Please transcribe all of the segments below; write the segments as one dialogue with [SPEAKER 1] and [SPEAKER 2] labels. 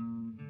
[SPEAKER 1] Mm-hmm.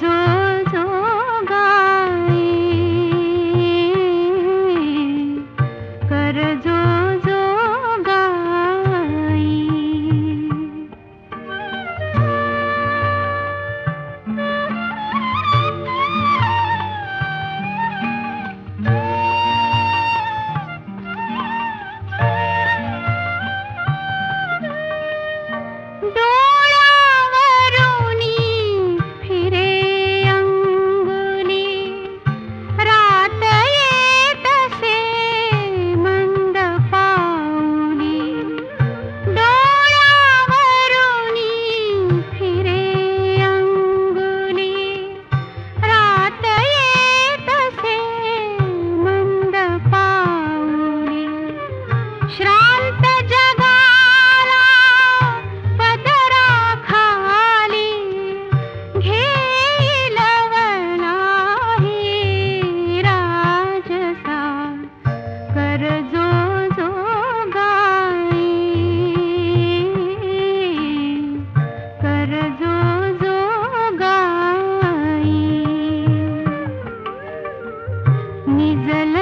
[SPEAKER 1] जो जो गाई। कर जो जो गाई। डो श्रांत जगाला पदरा खाली घेलवनाही राजसा. कर जो गाई करजो जो गाई. निजल